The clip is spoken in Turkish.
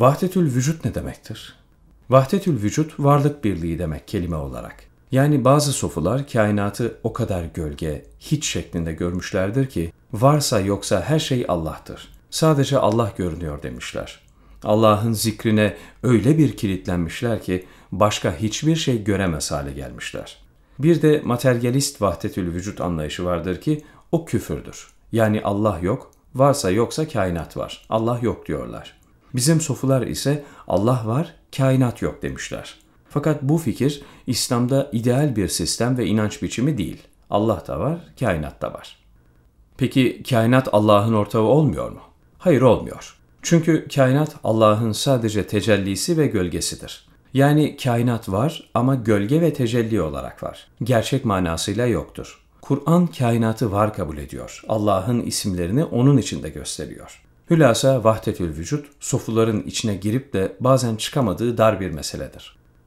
Vahdetül vücut ne demektir? Vahdetül vücut varlık birliği demek kelime olarak. Yani bazı sofular kainatı o kadar gölge, hiç şeklinde görmüşlerdir ki varsa yoksa her şey Allah'tır. Sadece Allah görünüyor demişler. Allah'ın zikrine öyle bir kilitlenmişler ki başka hiçbir şey göremez hale gelmişler. Bir de materyalist vahdetül vücut anlayışı vardır ki o küfürdür. Yani Allah yok, varsa yoksa kainat var. Allah yok diyorlar. Bizim sofular ise Allah var, kainat yok demişler. Fakat bu fikir İslam'da ideal bir sistem ve inanç biçimi değil. Allah da var, kainat da var. Peki kainat Allah'ın ortağı olmuyor mu? Hayır olmuyor. Çünkü kainat Allah'ın sadece tecellisi ve gölgesidir. Yani kainat var ama gölge ve tecelli olarak var. Gerçek manasıyla yoktur. Kur'an kainatı var kabul ediyor. Allah'ın isimlerini onun içinde gösteriyor. Hülasa vahdetül vücut, sofuların içine girip de bazen çıkamadığı dar bir meseledir.